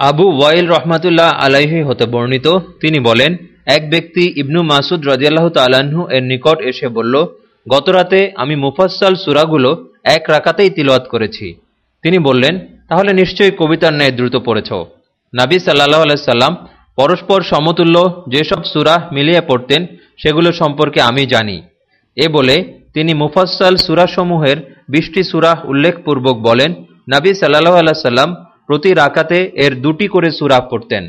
আবু ওয়াইল রহমাতুল্লাহ আলাইহি হতে বর্ণিত, তিনি বলেন, এক ব্যক্তি ইবনু মাসুদ রাজিয়াল্লাহ তাল্লাহ্ন এর নিকট এসে বলল গতরাতে আমি মুফাসসাল সুরাগুলো এক রাকাতেই তিলওয়াত করেছি। তিনি বললেন, তাহলে নিশ্চয়ই কবিতার ন্যায় দ্রুত পড়েছ। নাবি সাল্লাহ আলাইসাল্লাম পরস্পর সমতুল্য যেসব সুরাহ মিলিয়ে পড়তেন, সেগুলো সম্পর্কে আমি জানি। এ বলে তিনি মুফাসসাল সুরাসমূহের বিশটি সুরাহ উল্লেখপূর্বক বলেন, নাবি সাল্লাহ আল্লাহ সাল্লাম প্রতি রাকাতে এর দুটি করে সুরা পড়তেন।